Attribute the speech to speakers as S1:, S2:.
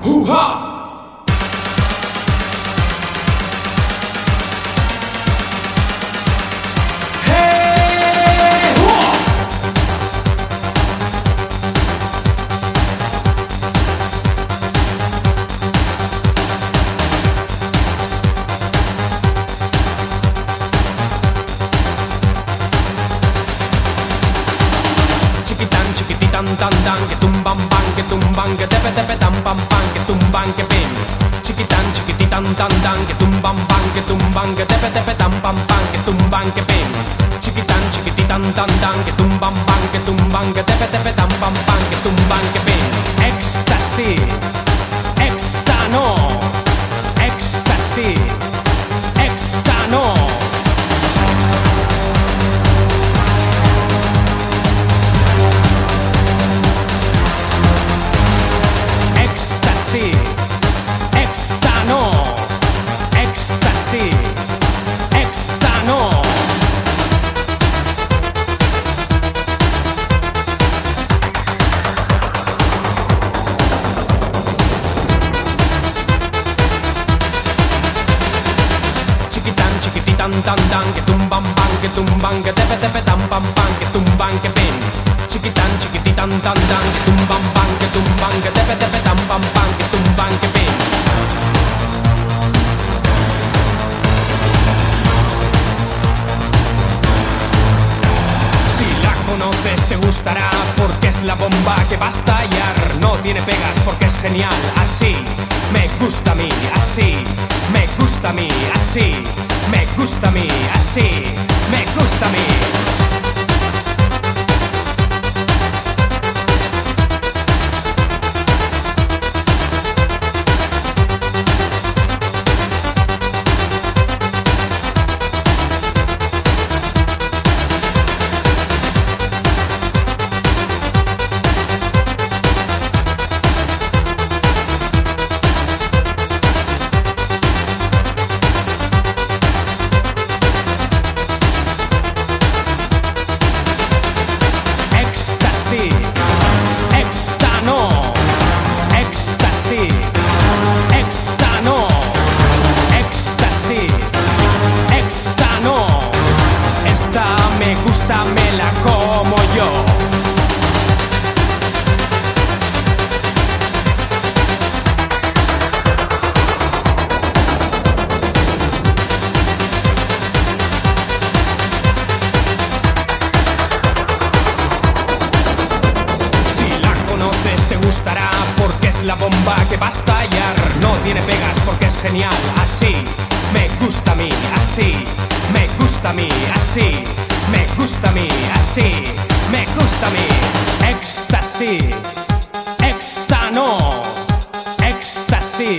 S1: Hoo-ha! Tumban, pan, que tumban, que tepe, tepe, tan, pam, pan, que tumban, que pin. Chiquitán, chiquititán, tan, tan, que tumban, pan, que tumban, que tepe, tepe, tan, pam, pan, que tumban, que pin. Chiquitán, chiquititán, tan, tan, que tumban, pan, que tumban, que tepe, tepe, tan, pam, pan, éxtano, éxtasy, éxtano. Chiquitán, chiquititán, tan, tan, que tumban, pan, que tumban, que tepe, tepe, tan, pam, pan, que tumban, que pin. Chiquitán, chiquititán, tan, tan, que tumban, pan, que tumban, que tepe, tepe, tan, pam, pan, que tumban, que pin. Porque es la bomba que va a estallar. No tiene pegas porque es genial. Así me gusta a mí, así me gusta a mí, así me gusta a mí, así me gusta a mí. La bomba que va a estallar. No tiene pegas porque es genial. Así me gusta a mí, así me gusta a mí, así me gusta a mí, así me gusta a mí. Éxtasy, éxtano, éxtasy,